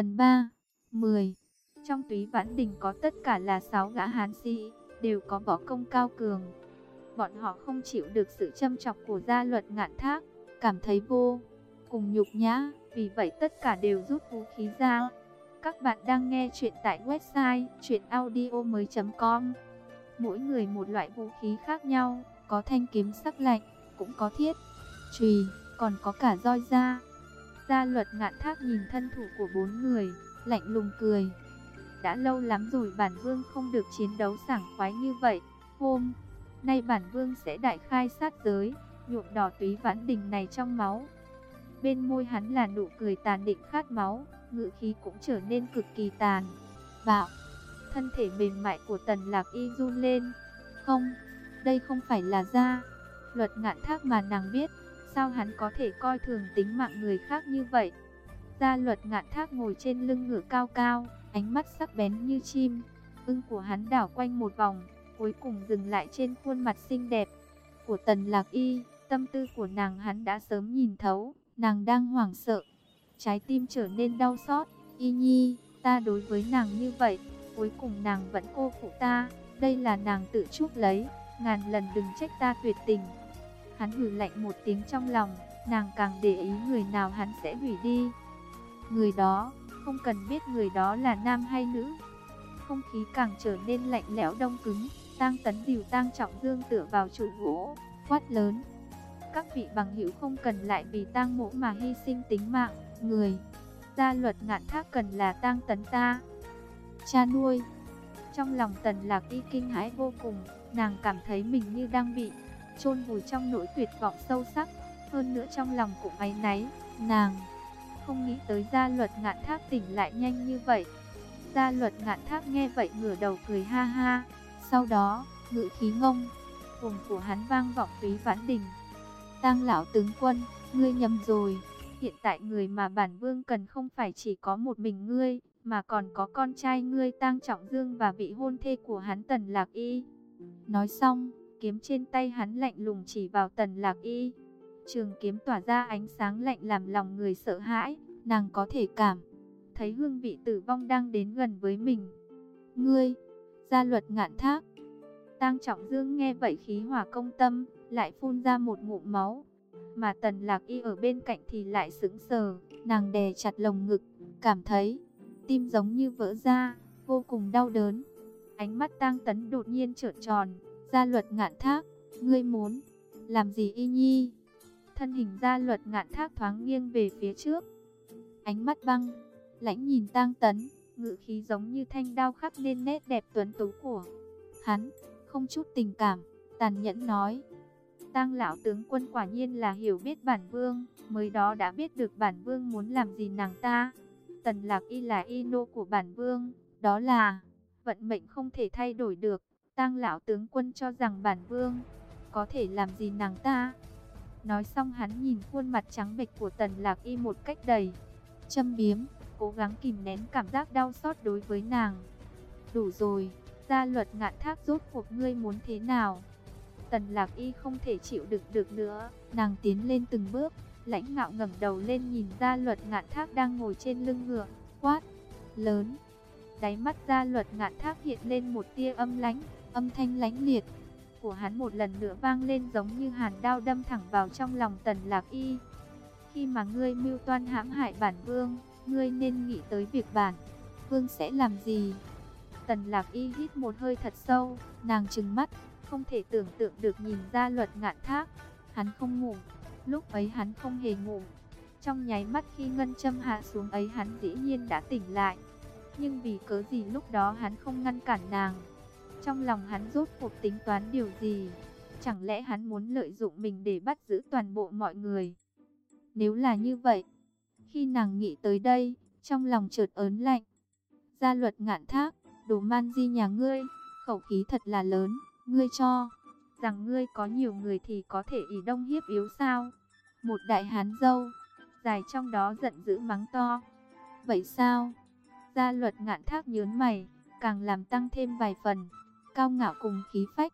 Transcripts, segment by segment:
Phần 3 10 Trong túy vãn đình có tất cả là 6 gã hán sĩ, đều có võ công cao cường. Bọn họ không chịu được sự châm chọc của gia luật ngạn thác, cảm thấy vô cùng nhục nhã, vì vậy tất cả đều rút vũ khí ra. Các bạn đang nghe chuyện tại website chuyenaudio.com Mỗi người một loại vũ khí khác nhau, có thanh kiếm sắc lạnh, cũng có thiết, chùy, còn có cả roi da. Gia luật ngạn thác nhìn thân thủ của bốn người, lạnh lùng cười. Đã lâu lắm rồi bản vương không được chiến đấu sảng khoái như vậy. Hôm nay bản vương sẽ đại khai sát giới, nhuộm đỏ túy vãn đình này trong máu. Bên môi hắn là nụ cười tàn định khát máu, ngự khí cũng trở nên cực kỳ tàn, bạo. Thân thể mềm mại của tần lạc y run lên. Không, đây không phải là da. Luật ngạn thác mà nàng biết, sao hắn có thể coi thường tính mạng người khác như vậy. Gia luật ngạn thác ngồi trên lưng ngựa cao cao, ánh mắt sắc bén như chim. Ưng của hắn đảo quanh một vòng, cuối cùng dừng lại trên khuôn mặt xinh đẹp của tần lạc y. Tâm tư của nàng hắn đã sớm nhìn thấu, nàng đang hoảng sợ. Trái tim trở nên đau xót, y nhi, ta đối với nàng như vậy, cuối cùng nàng vẫn cô phụ ta, đây là nàng tự chuốc lấy, ngàn lần đừng trách ta tuyệt tình. Hắn hừ lạnh một tiếng trong lòng, nàng càng để ý người nào hắn sẽ hủy đi. Người đó, không cần biết người đó là nam hay nữ. Không khí càng trở nên lạnh lẽo đông cứng, tang tấn dìu tang trọng dương tựa vào trụ gỗ, quát lớn. Các vị bằng hữu không cần lại vì tang mỗ mà hy sinh tính mạng, người. Gia luật ngạn thác cần là tang tấn ta. Cha nuôi. Trong lòng tần lạc y kinh hãi vô cùng, nàng cảm thấy mình như đang bị chôn vùi trong nỗi tuyệt vọng sâu sắc. Hơn nữa trong lòng cũng áy náy, nàng không nghĩ tới gia luật ngạn thác tỉnh lại nhanh như vậy. Gia luật ngạn thác nghe vậy ngửa đầu cười ha ha. Sau đó, ngự khí ngông, cùng của hắn vang vọng túy vãn đình. Tang lão tướng quân, ngươi nhầm rồi. Hiện tại người mà bản vương cần không phải chỉ có một mình ngươi, mà còn có con trai ngươi Tang Trọng Dương và vị hôn thê của hắn Tần Lạc Y. Nói xong, kiếm trên tay hắn lạnh lùng chỉ vào Tần Lạc Y. Trường kiếm tỏa ra ánh sáng lạnh làm lòng người sợ hãi, nàng có thể cảm thấy hương vị tử vong đang đến gần với mình. Ngươi, gia luật ngạn thác. Tang Trọng Dương nghe vậy khí hỏa công tâm, lại phun ra một ngụm máu. Mà Tần Lạc Y ở bên cạnh thì lại sững sờ, nàng đè chặt lồng ngực, cảm thấy tim giống như vỡ ra, vô cùng đau đớn. Ánh mắt Tang Tấn đột nhiên trợn tròn, gia luật ngạn thác, ngươi muốn làm gì y nhi? Thân hình gia luật ngạn thác thoáng nghiêng về phía trước. Ánh mắt băng, lãnh nhìn tang tấn, ngự khí giống như thanh đao khắc nên nét đẹp tuấn tú của hắn, không chút tình cảm, tàn nhẫn nói. Tang lão tướng quân quả nhiên là hiểu biết bản vương, mới đó đã biết được bản vương muốn làm gì nàng ta. Tần lạc y là y nô của bản vương, đó là vận mệnh không thể thay đổi được. Tang lão tướng quân cho rằng bản vương có thể làm gì nàng ta. Nói xong hắn nhìn khuôn mặt trắng bệch của tần lạc y một cách đầy châm biếm, cố gắng kìm nén cảm giác đau xót đối với nàng. Đủ rồi, gia luật ngạn thác rốt cuộc ngươi muốn thế nào? Tần lạc y không thể chịu đựng được nữa, nàng tiến lên từng bước, lãnh ngạo ngẩng đầu lên nhìn gia luật ngạn thác đang ngồi trên lưng ngựa, quát, lớn. Đáy mắt gia luật ngạn thác hiện lên một tia âm lánh, âm thanh lãnh liệt, của hắn một lần nữa vang lên giống như hàn đao đâm thẳng vào trong lòng tần lạc y. Khi mà ngươi mưu toan hãm hại bản vương, ngươi nên nghĩ tới việc bản vương sẽ làm gì. Tần lạc y hít một hơi thật sâu, nàng trừng mắt, không thể tưởng tượng được nhìn ra luật ngạn thác. Hắn không ngủ, lúc ấy hắn không hề ngủ. Trong nháy mắt khi ngân châm hạ xuống ấy hắn dĩ nhiên đã tỉnh lại. Nhưng vì cớ gì lúc đó hắn không ngăn cản nàng. Trong lòng hắn rốt cuộc tính toán điều gì? Chẳng lẽ hắn muốn lợi dụng mình để bắt giữ toàn bộ mọi người? Nếu là như vậy, khi nàng nghĩ tới đây, trong lòng chợt ớn lạnh. Gia luật ngạn thác, đồ man di nhà ngươi, khẩu khí thật là lớn, ngươi cho rằng ngươi có nhiều người thì có thể ỷ đông hiếp yếu sao? Một đại hán dâu, dài trong đó giận dữ mắng to. Vậy sao? Gia luật ngạn thác nhớn mày, càng làm tăng thêm vài phần cao ngạo cùng khí phách.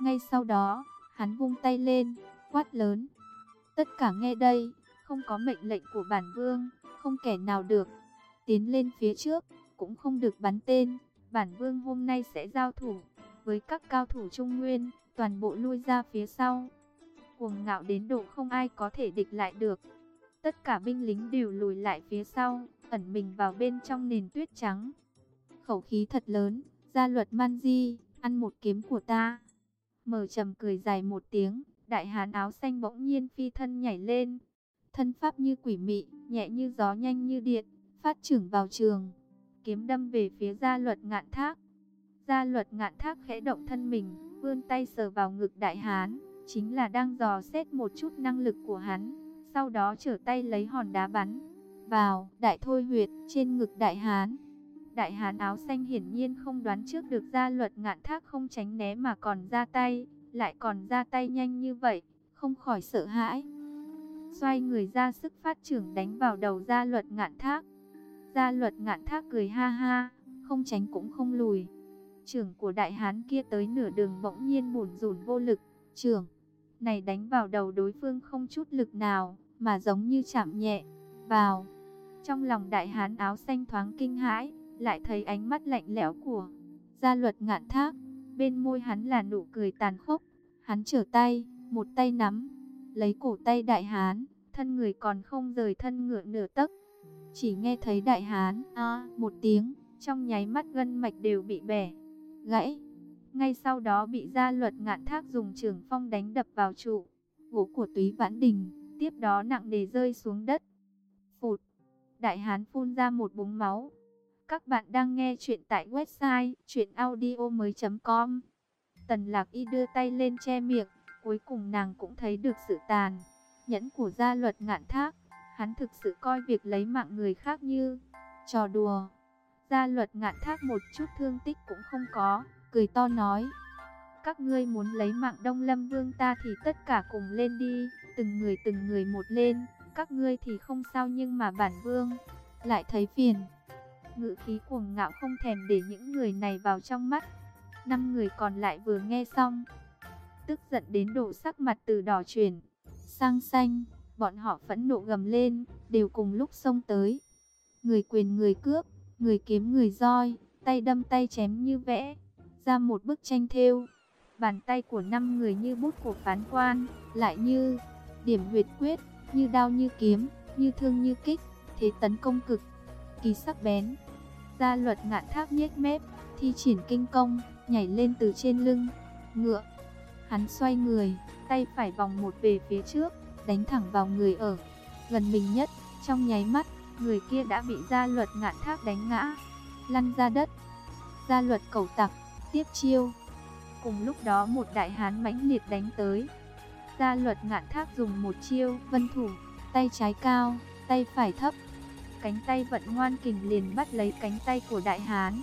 Ngay sau đó, hắn vung tay lên, quát lớn. Tất cả nghe đây, không có mệnh lệnh của bản vương, không kẻ nào được. tiến lên phía trước, cũng không được bắn tên. Bản vương hôm nay sẽ giao thủ với các cao thủ Trung Nguyên, toàn bộ lui ra phía sau. Cuồng ngạo đến độ không ai có thể địch lại được. Tất cả binh lính đều lùi lại phía sau, ẩn mình vào bên trong nền tuyết trắng. Khẩu khí thật lớn, gia luật man di, ăn một kiếm của ta. Mở trầm cười dài một tiếng, đại hán áo xanh bỗng nhiên phi thân nhảy lên. Thân pháp như quỷ mị, nhẹ như gió nhanh như điện, phát trưởng vào trường. Kiếm đâm về phía gia luật ngạn thác. Gia luật ngạn thác khẽ động thân mình, vươn tay sờ vào ngực đại hán, chính là đang dò xét một chút năng lực của hắn. Sau đó trở tay lấy hòn đá bắn vào đại thôi huyệt trên ngực đại hán. Đại hán áo xanh hiển nhiên không đoán trước được gia luật ngạn thác không tránh né mà còn ra tay, lại còn ra tay nhanh như vậy, không khỏi sợ hãi. Xoay người ra sức phát trưởng đánh vào đầu gia luật ngạn thác. Gia luật ngạn thác cười ha ha, không tránh cũng không lùi. Trưởng của đại hán kia tới nửa đường bỗng nhiên bủn rủn vô lực. Trưởng này đánh vào đầu đối phương không chút lực nào, mà giống như chạm nhẹ vào. Trong lòng đại hán áo xanh thoáng kinh hãi, lại thấy ánh mắt lạnh lẽo của gia luật ngạn thác. Bên môi hắn là nụ cười tàn khốc. Hắn trở tay, một tay nắm, lấy cổ tay đại hán, thân người còn không rời thân ngựa nửa tấc. Chỉ nghe thấy đại hán a một tiếng, trong nháy mắt gân mạch đều bị bẻ, gãy. Ngay sau đó bị gia luật ngạn thác dùng trường phong đánh đập vào trụ, gỗ của túy vãn đình, tiếp đó nặng nề rơi xuống đất. Phụt, đại hán phun ra một búng máu. Các bạn đang nghe chuyện tại website chuyenaudio.com Tần lạc y đưa tay lên che miệng, cuối cùng nàng cũng thấy được sự tàn. Nhẫn của gia luật ngạn thác, hắn thực sự coi việc lấy mạng người khác như trò đùa. Gia luật ngạn thác một chút thương tích cũng không có, cười to nói. Các ngươi muốn lấy mạng Đông Lâm Vương ta thì tất cả cùng lên đi, từng người từng người một lên, các ngươi thì không sao nhưng mà bản vương lại thấy phiền. Ngự khí cuồng ngạo không thèm để những người này vào trong mắt. Năm người còn lại vừa nghe xong, tức giận đến độ sắc mặt từ đỏ chuyển sang xanh, bọn họ phẫn nộ gầm lên, đều cùng lúc xông tới. Người quyền người cướp, người kiếm người roi, tay đâm tay chém như vẽ, ra một bức tranh thêu. Bàn tay của năm người như bút của phán quan, lại như điểm huyệt quyết, như đao như kiếm, như thương như kích, thế tấn công cực, kỳ sắc bén. Gia luật ngạn tháp nhếch mép, thi triển kinh công, nhảy lên từ trên lưng, ngựa. Hắn xoay người, tay phải vòng một về phía trước, đánh thẳng vào người ở gần mình nhất. Trong nháy mắt, người kia đã bị gia luật ngạn tháp đánh ngã, lăn ra đất. Gia luật cầu tặc, tiếp chiêu. Cùng lúc đó một đại hán mãnh liệt đánh tới. Gia luật ngạn thác dùng một chiêu vân thủ, tay trái cao, tay phải thấp. Cánh tay vận ngoan kình liền bắt lấy cánh tay của đại hán.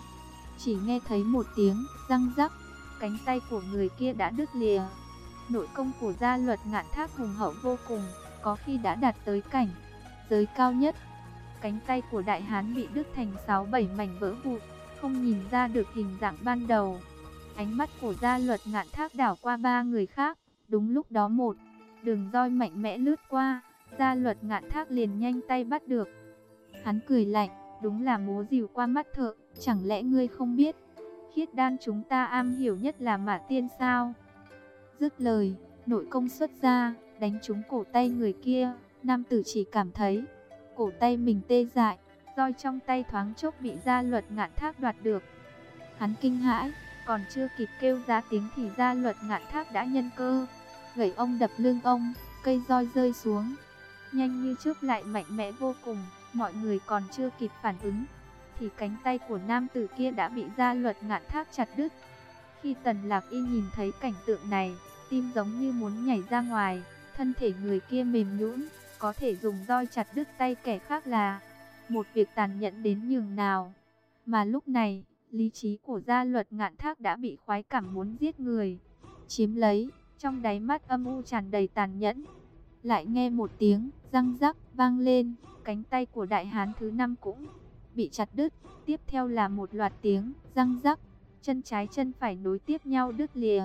Chỉ nghe thấy một tiếng răng rắc, cánh tay của người kia đã đứt lìa. Nội công của gia luật ngạn thác hùng hậu vô cùng, có khi đã đạt tới cảnh giới cao nhất. Cánh tay của đại hán bị đứt thành 6-7 mảnh vỡ vụn, không nhìn ra được hình dạng ban đầu. Ánh mắt của gia luật ngạn thác đảo qua ba người khác, đúng lúc đó một đường roi mạnh mẽ lướt qua, gia luật ngạn thác liền nhanh tay bắt được. Hắn cười lạnh, đúng là múa dìu qua mắt thợ, chẳng lẽ ngươi không biết, khiết đan chúng ta am hiểu nhất là mã tiên sao? Dứt lời, nội công xuất ra, đánh trúng cổ tay người kia, nam tử chỉ cảm thấy cổ tay mình tê dại, roi trong tay thoáng chốc bị gia luật ngạn thác đoạt được. Hắn kinh hãi, còn chưa kịp kêu ra tiếng thì gia luật ngạn thác đã nhân cơ, gẩy ông đập lưng ông, cây roi rơi xuống, nhanh như trước lại mạnh mẽ vô cùng, mọi người còn chưa kịp phản ứng, thì cánh tay của nam tử kia đã bị gia luật ngạn thác chặt đứt. Khi Tần Lạc Y nhìn thấy cảnh tượng này, tim giống như muốn nhảy ra ngoài, thân thể người kia mềm nhũn, có thể dùng roi chặt đứt tay kẻ khác là một việc tàn nhẫn đến nhường nào. Mà lúc này, lý trí của gia luật ngạn thác đã bị khoái cảm muốn giết người, chiếm lấy, trong đáy mắt âm u tràn đầy tàn nhẫn. Lại nghe một tiếng răng rắc vang lên, cánh tay của đại hán thứ năm cũng bị chặt đứt, tiếp theo là một loạt tiếng răng rắc, chân trái chân phải nối tiếp nhau đứt lìa.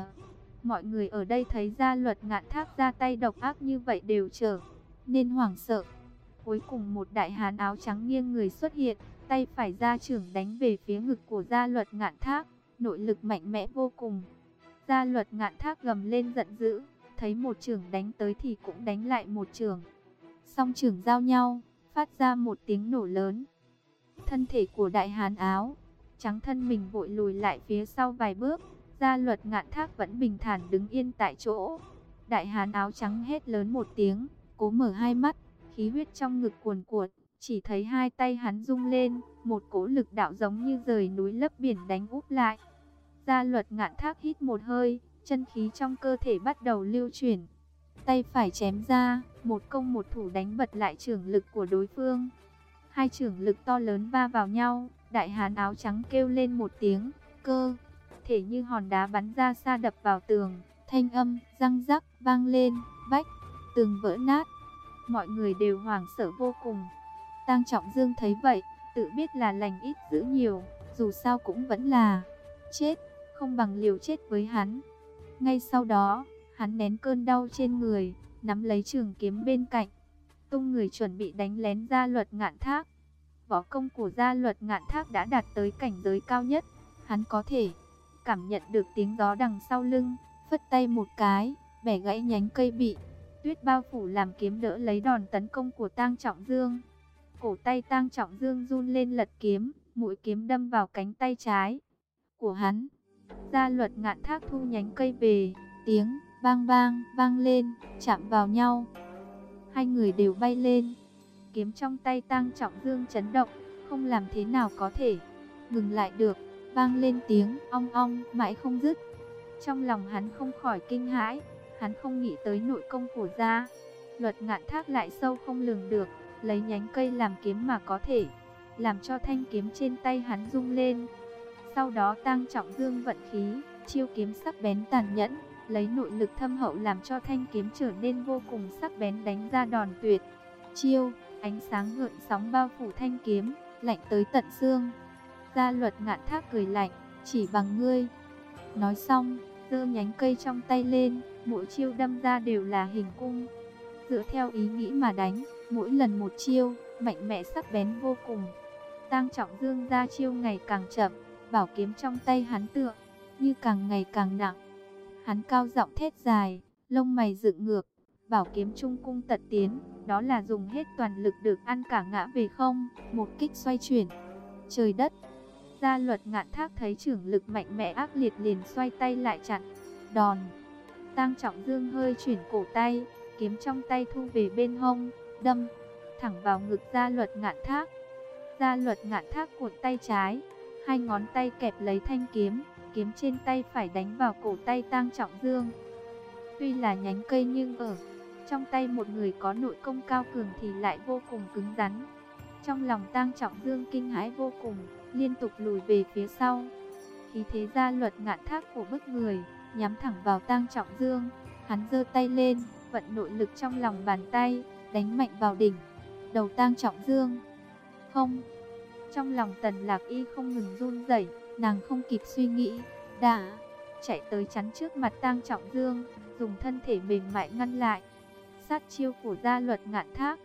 Mọi người ở đây thấy gia luật ngạn thác ra tay độc ác như vậy đều trở nên hoảng sợ. Cuối cùng một đại hán áo trắng nghiêng người xuất hiện, tay phải ra trưởng đánh về phía ngực của gia luật ngạn thác, nội lực mạnh mẽ vô cùng. Gia luật ngạn thác gầm lên giận dữ, thấy một trưởng đánh tới thì cũng đánh lại một trưởng. Song trưởng giao nhau, phát ra một tiếng nổ lớn. Thân thể của đại hán áo, trắng thân mình vội lùi lại phía sau vài bước, gia luật ngạn thác vẫn bình thản đứng yên tại chỗ. Đại hán áo trắng hét lớn một tiếng, cố mở hai mắt, khí huyết trong ngực cuồn cuộn, chỉ thấy hai tay hắn rung lên, một cỗ lực đạo giống như rời núi lấp biển đánh úp lại. Gia luật ngạn thác hít một hơi, chân khí trong cơ thể bắt đầu lưu chuyển. Tay phải chém ra, một công một thủ đánh bật lại trưởng lực của đối phương. Hai trưởng lực to lớn va vào nhau, đại hán áo trắng kêu lên một tiếng, cơ, thể như hòn đá bắn ra xa đập vào tường, thanh âm, răng rắc, vang lên, vách, tường vỡ nát. Mọi người đều hoảng sợ vô cùng. tăng Trọng Dương thấy vậy, tự biết là lành ít giữ nhiều, dù sao cũng vẫn là chết, không bằng liều chết với hắn. Ngay sau đó, hắn nén cơn đau trên người, nắm lấy trường kiếm bên cạnh, tung người chuẩn bị đánh lén gia luật ngạn thác. Võ công của gia luật ngạn thác đã đạt tới cảnh giới cao nhất, hắn có thể cảm nhận được tiếng gió đằng sau lưng, phất tay một cái, bẻ gãy nhánh cây bị tuyết bao phủ làm kiếm đỡ lấy đòn tấn công của Tang Trọng Dương. Cổ tay Tang Trọng Dương run lên lật kiếm, mũi kiếm đâm vào cánh tay trái của hắn. Gia luật ngạn thác thu nhánh cây về, tiếng bang bang vang lên, chạm vào nhau. Hai người đều bay lên. Kiếm trong tay Tang Trọng Dương chấn động, không làm thế nào có thể ngừng lại được, vang lên tiếng ong ong mãi không dứt. Trong lòng hắn không khỏi kinh hãi, hắn không nghĩ tới nội công của gia. Luật ngạn thác lại sâu không lường được, lấy nhánh cây làm kiếm mà có thể làm cho thanh kiếm trên tay hắn rung lên. Sau đó tăng trọng dương vận khí, chiêu kiếm sắc bén tàn nhẫn, lấy nội lực thâm hậu làm cho thanh kiếm trở nên vô cùng sắc bén đánh ra đòn tuyệt. Chiêu, ánh sáng gợn sóng bao phủ thanh kiếm, lạnh tới tận xương. Gia luật ngạn thác cười lạnh, chỉ bằng ngươi. Nói xong, giơ nhánh cây trong tay lên, mỗi chiêu đâm ra đều là hình cung. Dựa theo ý nghĩ mà đánh, mỗi lần một chiêu, mạnh mẽ sắc bén vô cùng. Tang Trọng Dương ra chiêu ngày càng chậm, bảo kiếm trong tay hắn tựa như càng ngày càng nặng. Hắn cao giọng thét dài, lông mày dựng ngược, bảo kiếm trung cung tật tiến, đó là dùng hết toàn lực được ăn cả ngã về không, một kích xoay chuyển. Trời đất, gia luật ngạn thác thấy trưởng lực mạnh mẽ ác liệt liền xoay tay lại chặn, đòn. tăng Trọng Dương hơi chuyển cổ tay, kiếm trong tay thu về bên hông, đâm thẳng vào ngực gia luật ngạn thác. Gia luật ngạn thác cuộn tay trái, hai ngón tay kẹp lấy thanh kiếm, kiếm trên tay phải đánh vào cổ tay Tang Trọng Dương. Tuy là nhánh cây nhưng ở trong tay một người có nội công cao cường thì lại vô cùng cứng rắn. Trong lòng Tang Trọng Dương kinh hãi vô cùng, liên tục lùi về phía sau. Khí thế gia luật ngạn thác của bức người, nhắm thẳng vào Tang Trọng Dương, hắn giơ tay lên, vận nội lực trong lòng bàn tay, đánh mạnh vào đỉnh đầu Tang Trọng Dương. Không, trong lòng Tần Lạc Y không ngừng run rẩy, nàng không kịp suy nghĩ, đã chạy tới chắn trước mặt Tang Trọng Dương, dùng thân thể mềm mại ngăn lại. Sát chiêu của gia luật ngạn thác,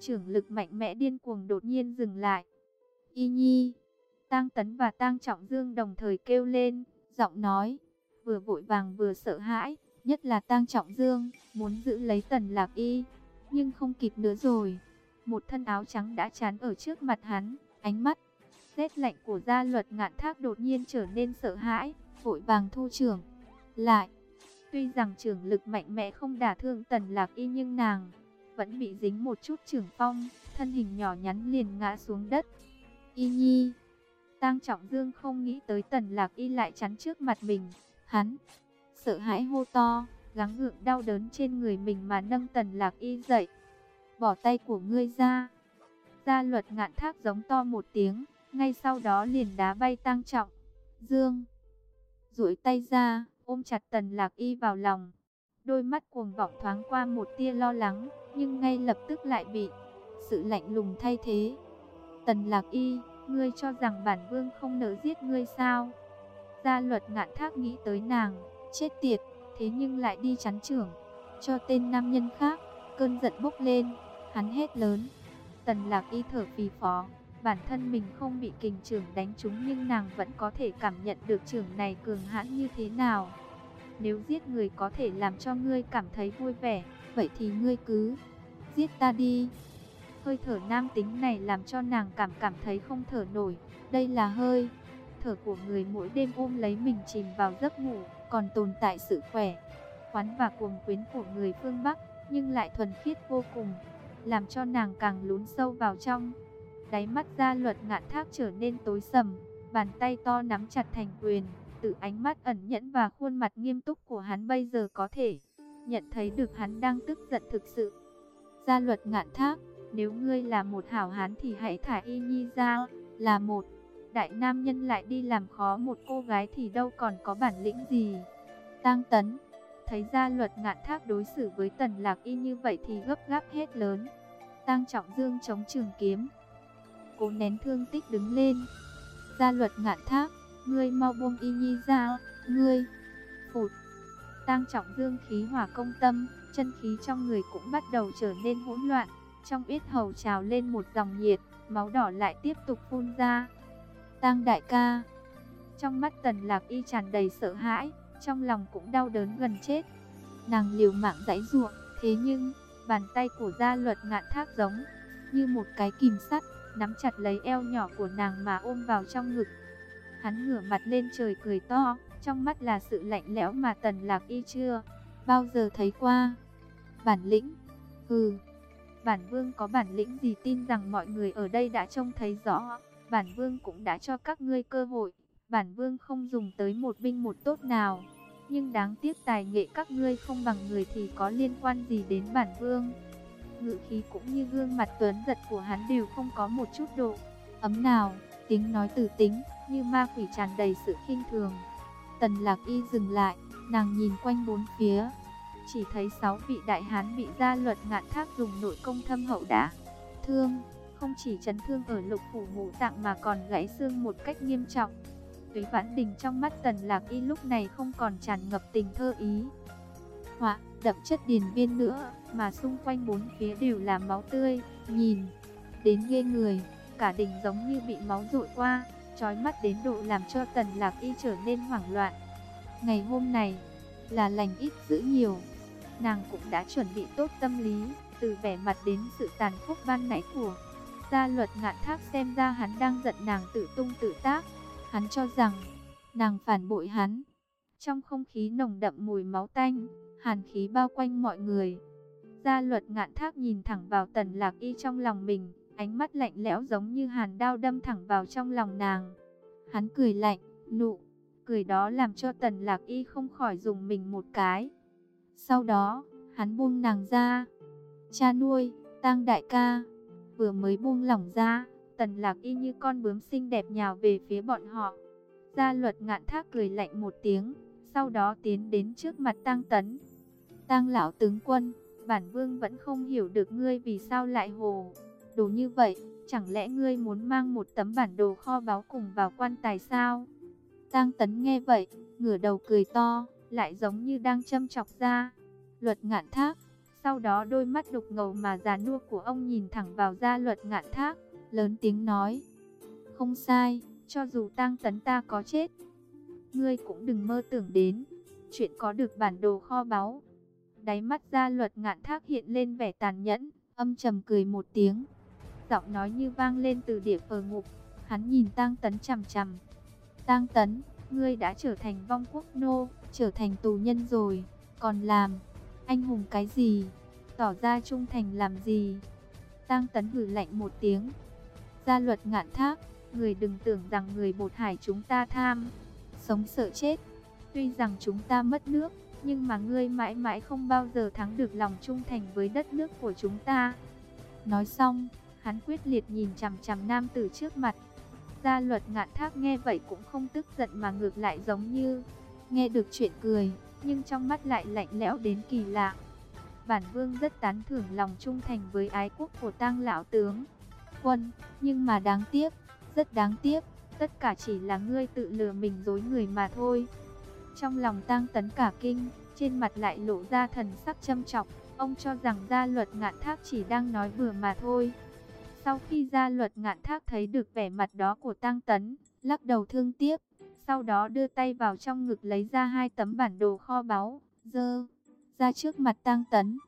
trưởng lực mạnh mẽ điên cuồng đột nhiên dừng lại. Y Nhi, Tang Tấn và Tang Trọng Dương đồng thời kêu lên, giọng nói vừa vội vàng vừa sợ hãi, nhất là Tang Trọng Dương muốn giữ lấy Tần Lạc Y, nhưng không kịp nữa rồi. Một thân áo trắng đã chắn ở trước mặt hắn, ánh mắt rét lạnh của gia luật ngạn thác đột nhiên trở nên sợ hãi, vội vàng thu trưởng lại. Tuy rằng trưởng lực mạnh mẽ không đả thương tần lạc y nhưng nàng vẫn bị dính một chút trưởng phong, thân hình nhỏ nhắn liền ngã xuống đất. Y nhi, tang trọng dương không nghĩ tới tần lạc y lại chắn trước mặt mình, hắn sợ hãi hô to, gắng gượng đau đớn trên người mình mà nâng tần lạc y dậy. Bỏ tay của ngươi ra. Gia luật ngạn thác giống to một tiếng, ngay sau đó liền đá bay tăng trọng. Dương, duỗi tay ra, ôm chặt tần lạc y vào lòng. Đôi mắt cuồng vọng thoáng qua một tia lo lắng, nhưng ngay lập tức lại bị sự lạnh lùng thay thế. Tần lạc y, ngươi cho rằng bản vương không nỡ giết ngươi sao? Gia luật ngạn thác nghĩ tới nàng, chết tiệt, thế nhưng lại đi chắn trưởng, cho tên nam nhân khác, cơn giận bốc lên, hắn hét lớn. Tần lạc y thở phì phó, Bản thân mình không bị kình trưởng đánh trúng nhưng nàng vẫn có thể cảm nhận được trưởng này cường hãn như thế nào. Nếu giết người có thể làm cho ngươi cảm thấy vui vẻ, vậy thì ngươi cứ giết ta đi. Hơi thở nam tính này làm cho nàng cảm cảm thấy không thở nổi. Đây là hơi thở của người mỗi đêm ôm lấy mình chìm vào giấc ngủ, còn tồn tại sự khỏe, khoắn và cuồng quyến của người phương Bắc, nhưng lại thuần khiết vô cùng, làm cho nàng càng lún sâu vào trong. Đáy mắt ra luật ngạn thác trở nên tối sầm, bàn tay to nắm chặt thành quyền, từ ánh mắt ẩn nhẫn và khuôn mặt nghiêm túc của hắn bây giờ có thể nhận thấy được hắn đang tức giận thực sự. Gia luật ngạn thác, nếu ngươi là một hảo hán thì hãy thả y nhi ra, là một đại nam nhân lại đi làm khó một cô gái thì đâu còn có bản lĩnh gì. tăng Tấn, thấy gia luật ngạn thác đối xử với Tần Lạc Y như vậy thì gấp gáp hết lớn. tăng Trọng Dương chống trường kiếm, cố nén thương tích đứng lên. Gia luật ngạn thác, ngươi mau buông Y Nhi ra, ngươi. Phụt. tăng Trọng Dương khí hỏa công tâm, chân khí trong người cũng bắt đầu trở nên hỗn loạn, trong yết hầu trào lên một dòng nhiệt, máu đỏ lại tiếp tục phun ra. tăng đại ca. Trong mắt Tần Lạc Y tràn đầy sợ hãi, trong lòng cũng đau đớn gần chết. Nàng liều mạng giãy giụa, thế nhưng bàn tay của gia luật ngạn thác giống như một cái kìm sắt, nắm chặt lấy eo nhỏ của nàng mà ôm vào trong ngực. Hắn ngửa mặt lên trời cười to, trong mắt là sự lạnh lẽo mà Tần Lạc Y chưa bao giờ thấy qua. Bản lĩnh, hừ, bản vương có bản lĩnh gì tin rằng mọi người ở đây đã trông thấy rõ bản vương cũng đã cho các ngươi cơ hội. Bản vương không dùng tới một binh một tốt nào. Nhưng đáng tiếc tài nghệ các ngươi không bằng người thì có liên quan gì đến bản vương. Ngự khí cũng như gương mặt tuấn giật của hắn đều không có một chút độ ấm nào. Tiếng nói từ tính, như ma quỷ tràn đầy sự khinh thường. Tần lạc y dừng lại, nàng nhìn quanh bốn phía. Chỉ thấy sáu vị đại hán bị gia luật ngạn thác dùng nội công thâm hậu đã thương không chỉ chấn thương ở lục phủ ngũ tạng mà còn gãy xương một cách nghiêm trọng. Túy Vãn Đình trong mắt Tần Lạc Y lúc này không còn tràn ngập tình thơ ý. Họa, đậm chất điền viên nữa, mà xung quanh bốn phía đều là máu tươi, nhìn đến ghê người, cả đỉnh giống như bị máu rội qua, trói mắt đến độ làm cho Tần Lạc Y trở nên hoảng loạn. Ngày hôm này, là lành ít giữ nhiều, nàng cũng đã chuẩn bị tốt tâm lý, từ vẻ mặt đến sự tàn khốc ban nãy của Gia luật ngạn thác xem ra hắn đang giận nàng tự tung tự tác. Hắn cho rằng nàng phản bội hắn. Trong không khí nồng đậm mùi máu tanh, hàn khí bao quanh mọi người. Gia luật ngạn thác nhìn thẳng vào tần lạc y trong lòng mình, ánh mắt lạnh lẽo giống như hàn đao đâm thẳng vào trong lòng nàng. Hắn cười lạnh, nụ, cười đó làm cho tần lạc y không khỏi dùng mình một cái. Sau đó, hắn buông nàng ra. Cha nuôi, tang đại ca vừa mới buông lỏng ra, tần lạc y như con bướm xinh đẹp nhào về phía bọn họ. Gia luật ngạn thác cười lạnh một tiếng, sau đó tiến đến trước mặt tăng tấn. Tang lão tướng quân, bản vương vẫn không hiểu được ngươi vì sao lại hồ. Đồ như vậy, chẳng lẽ ngươi muốn mang một tấm bản đồ kho báu cùng vào quan tài sao? Tang tấn nghe vậy, ngửa đầu cười to, lại giống như đang châm chọc ra. Luật ngạn thác, sau đó đôi mắt đục ngầu mà già nua của ông nhìn thẳng vào gia luật ngạn thác, lớn tiếng nói. Không sai, cho dù tang tấn ta có chết, ngươi cũng đừng mơ tưởng đến, chuyện có được bản đồ kho báu. Đáy mắt gia luật ngạn thác hiện lên vẻ tàn nhẫn, âm trầm cười một tiếng. Giọng nói như vang lên từ địa phờ ngục, hắn nhìn tang tấn chằm chằm. Tang tấn, ngươi đã trở thành vong quốc nô, trở thành tù nhân rồi, còn làm anh hùng cái gì? Tỏ ra trung thành làm gì? Tang Tấn hử lạnh một tiếng. Gia luật ngạn thác, người đừng tưởng rằng người bột hải chúng ta tham. Sống sợ chết. Tuy rằng chúng ta mất nước, nhưng mà ngươi mãi mãi không bao giờ thắng được lòng trung thành với đất nước của chúng ta. Nói xong, hắn quyết liệt nhìn chằm chằm nam tử trước mặt. Gia luật ngạn thác nghe vậy cũng không tức giận mà ngược lại giống như nghe được chuyện cười nhưng trong mắt lại lạnh lẽo đến kỳ lạ. Bản vương rất tán thưởng lòng trung thành với ái quốc của tang lão tướng. Quân, nhưng mà đáng tiếc, rất đáng tiếc, tất cả chỉ là ngươi tự lừa mình dối người mà thôi. Trong lòng tang tấn cả kinh, trên mặt lại lộ ra thần sắc châm trọng ông cho rằng gia luật ngạn thác chỉ đang nói vừa mà thôi. Sau khi gia luật ngạn thác thấy được vẻ mặt đó của Tăng Tấn, lắc đầu thương tiếc, sau đó đưa tay vào trong ngực lấy ra hai tấm bản đồ kho báu, dơ ra trước mặt Tăng Tấn.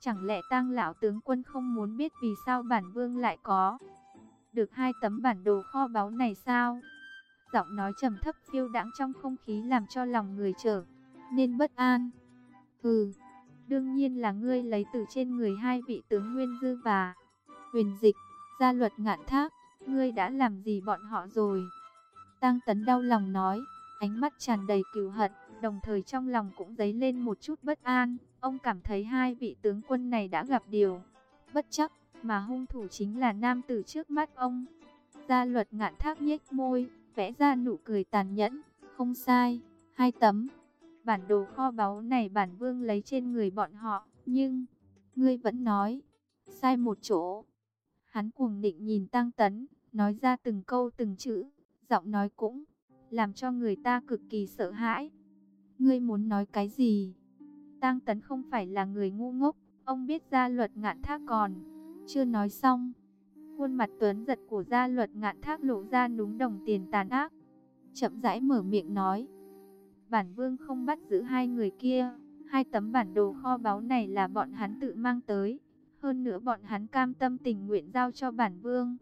Chẳng lẽ Tăng lão tướng quân không muốn biết vì sao bản vương lại có được hai tấm bản đồ kho báu này sao? Giọng nói trầm thấp phiêu đãng trong không khí làm cho lòng người trở nên bất an. Hừ, đương nhiên là ngươi lấy từ trên người hai vị tướng Nguyên Dư và Huyền Dịch, gia luật ngạn thác, ngươi đã làm gì bọn họ rồi? Tăng Tấn đau lòng nói, ánh mắt tràn đầy cừu hận, đồng thời trong lòng cũng dấy lên một chút bất an. Ông cảm thấy hai vị tướng quân này đã gặp điều bất chắc, mà hung thủ chính là nam tử trước mắt ông. Gia luật ngạn thác nhếch môi, vẽ ra nụ cười tàn nhẫn, không sai, hai tấm. Bản đồ kho báu này bản vương lấy trên người bọn họ, nhưng, ngươi vẫn nói, sai một chỗ. Hắn cuồng định nhìn Tăng Tấn, nói ra từng câu từng chữ, giọng nói cũng làm cho người ta cực kỳ sợ hãi. Ngươi muốn nói cái gì? Tăng Tấn không phải là người ngu ngốc, ông biết ra luật ngạn thác còn. Chưa nói xong, khuôn mặt tuấn giật của gia luật ngạn thác lộ ra núng đồng tiền tàn ác. Chậm rãi mở miệng nói. Bản vương không bắt giữ hai người kia, hai tấm bản đồ kho báu này là bọn hắn tự mang tới. Hơn nữa bọn hắn cam tâm tình nguyện giao cho bản vương.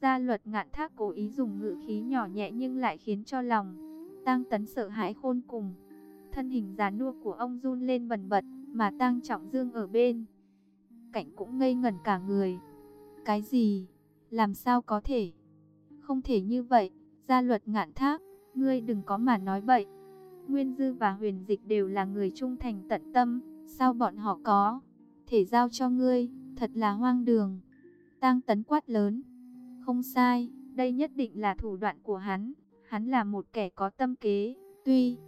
Gia luật ngạn thác cố ý dùng ngữ khí nhỏ nhẹ nhưng lại khiến cho lòng. Tăng tấn sợ hãi khôn cùng. Thân hình già nua của ông run lên bần bật, mà Tăng Trọng Dương ở bên. Cảnh cũng ngây ngẩn cả người. Cái gì? Làm sao có thể? Không thể như vậy, gia luật ngạn thác, ngươi đừng có mà nói bậy. Nguyên Dư và Huyền Dịch đều là người trung thành tận tâm, sao bọn họ có thể giao cho ngươi, thật là hoang đường. Tăng tấn quát lớn. Không sai, đây nhất định là thủ đoạn của hắn, hắn là một kẻ có tâm kế, tuy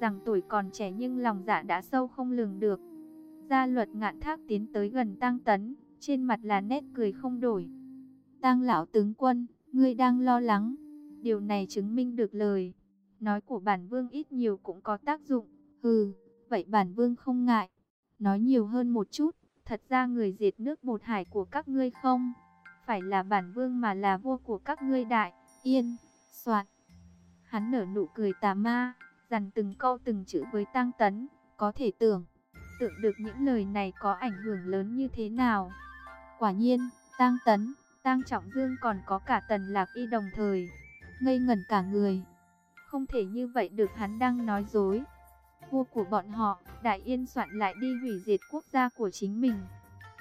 rằng tuổi còn trẻ nhưng lòng dạ đã sâu không lường được. Gia luật ngạn thác tiến tới gần Tăng Tấn, trên mặt là nét cười không đổi. Tăng lão tướng quân, ngươi đang lo lắng. Điều này chứng minh được lời. Nói của bản vương ít nhiều cũng có tác dụng. Hừ, vậy bản vương không ngại. Nói nhiều hơn một chút, thật ra người diệt nước bột hải của các ngươi không? Phải là bản vương mà là vua của các ngươi đại, yên, soạn. Hắn nở nụ cười tà ma, dằn từng câu từng chữ với tăng tấn, có thể tưởng tượng được những lời này có ảnh hưởng lớn như thế nào. Quả nhiên, Tang Tấn, Tang Trọng Dương còn có cả Tần Lạc Y đồng thời, ngây ngẩn cả người. Không thể như vậy được hắn đang nói dối. Vua của bọn họ, Đại Yên soạn lại đi hủy diệt quốc gia của chính mình.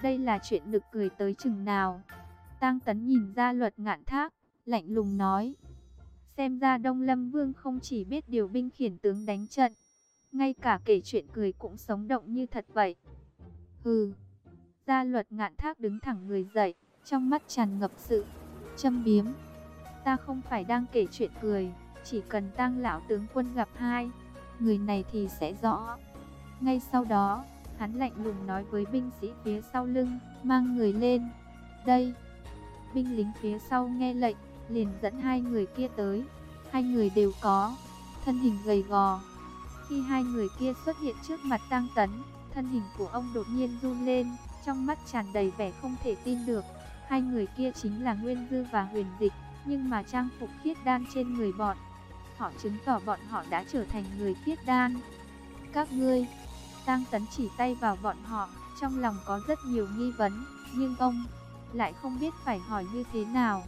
Đây là chuyện nực cười tới chừng nào. Tang Tấn nhìn ra luật ngạn thác, lạnh lùng nói. Xem ra Đông Lâm Vương không chỉ biết điều binh khiển tướng đánh trận, ngay cả kể chuyện cười cũng sống động như thật vậy. Hừ. Gia luật ngạn thác đứng thẳng người dậy, trong mắt tràn ngập sự châm biếm. Ta không phải đang kể chuyện cười, chỉ cần tăng lão tướng quân gặp hai, người này thì sẽ rõ. Ngay sau đó, hắn lạnh lùng nói với binh sĩ phía sau lưng, mang người lên. Đây, binh lính phía sau nghe lệnh, liền dẫn hai người kia tới. Hai người đều có thân hình gầy gò, khi hai người kia xuất hiện trước mặt Tăng Tấn, thân hình của ông đột nhiên run lên, trong mắt tràn đầy vẻ không thể tin được. Hai người kia chính là Nguyên Dư và Huyền Dịch, nhưng mà trang phục khiết đan trên người bọn. Họ chứng tỏ bọn họ đã trở thành người khiết đan. Các ngươi, Tăng Tấn chỉ tay vào bọn họ, trong lòng có rất nhiều nghi vấn, nhưng ông lại không biết phải hỏi như thế nào.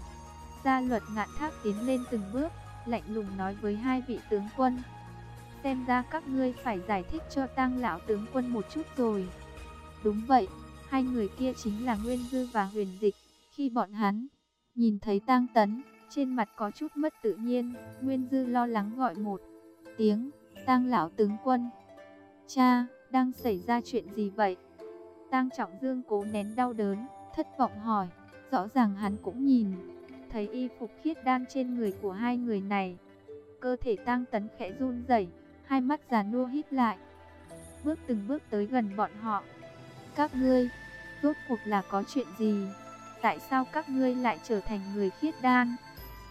Gia luật ngạn thác tiến lên từng bước, lạnh lùng nói với hai vị tướng quân. Xem ra các ngươi phải giải thích cho tang lão tướng quân một chút rồi. Đúng vậy, hai người kia chính là Nguyên Dư và Huyền Dịch. Khi bọn hắn nhìn thấy tang tấn, trên mặt có chút mất tự nhiên, Nguyên Dư lo lắng gọi một tiếng, tang lão tướng quân. Cha, đang xảy ra chuyện gì vậy? Tang Trọng Dương cố nén đau đớn, thất vọng hỏi, rõ ràng hắn cũng nhìn, thấy y phục khiết đan trên người của hai người này. Cơ thể Tang Tấn khẽ run rẩy, hai mắt già nua hít lại, bước từng bước tới gần bọn họ. Các ngươi, rốt cuộc là có chuyện gì? Tại sao các ngươi lại trở thành người khiết đan?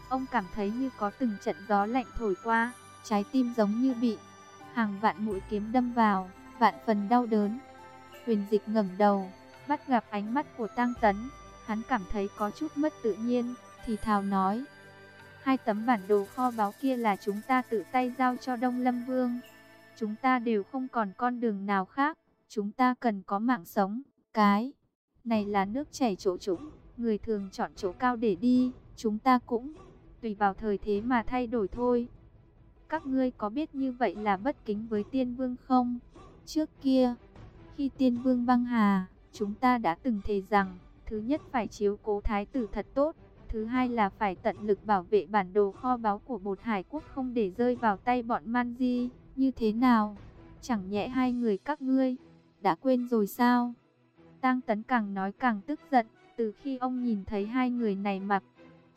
Ông cảm thấy như có từng trận gió lạnh thổi qua, trái tim giống như bị hàng vạn mũi kiếm đâm vào, vạn phần đau đớn. Huyền dịch ngẩng đầu, bắt gặp ánh mắt của Tăng Tấn, Hắn cảm thấy có chút mất tự nhiên, thì thào nói. Hai tấm bản đồ kho báu kia là chúng ta tự tay giao cho Đông Lâm Vương. Chúng ta đều không còn con đường nào khác, chúng ta cần có mạng sống. Cái này là nước chảy chỗ trũng, người thường chọn chỗ cao để đi, chúng ta cũng tùy vào thời thế mà thay đổi thôi. Các ngươi có biết như vậy là bất kính với tiên vương không? Trước kia, khi tiên vương băng hà, chúng ta đã từng thề rằng, thứ nhất phải chiếu cố thái tử thật tốt, thứ hai là phải tận lực bảo vệ bản đồ kho báu của bột hải quốc không để rơi vào tay bọn man di, như thế nào? Chẳng nhẽ hai người các ngươi, đã quên rồi sao? Tang Tấn càng nói càng tức giận, từ khi ông nhìn thấy hai người này mặc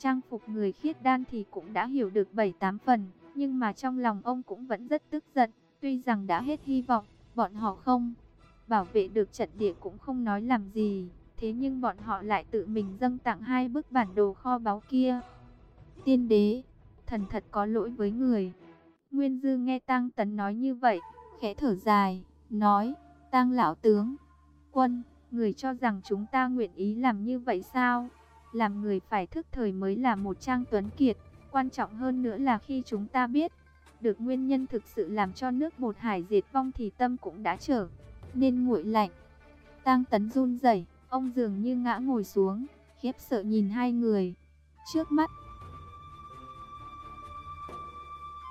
trang phục người khiết đan thì cũng đã hiểu được 7-8 phần, nhưng mà trong lòng ông cũng vẫn rất tức giận, tuy rằng đã hết hy vọng, bọn họ không bảo vệ được trận địa cũng không nói làm gì, thế nhưng bọn họ lại tự mình dâng tặng hai bức bản đồ kho báu kia. Tiên đế, thần thật có lỗi với người. Nguyên Dư nghe Tang Tấn nói như vậy, khẽ thở dài, nói, Tang lão tướng, quân, người cho rằng chúng ta nguyện ý làm như vậy sao? Làm người phải thức thời mới là một trang tuấn kiệt, quan trọng hơn nữa là khi chúng ta biết được nguyên nhân thực sự làm cho nước bột hải diệt vong thì tâm cũng đã trở nên nguội lạnh. Tang Tấn run rẩy, ông dường như ngã ngồi xuống, khiếp sợ nhìn hai người. Trước mắt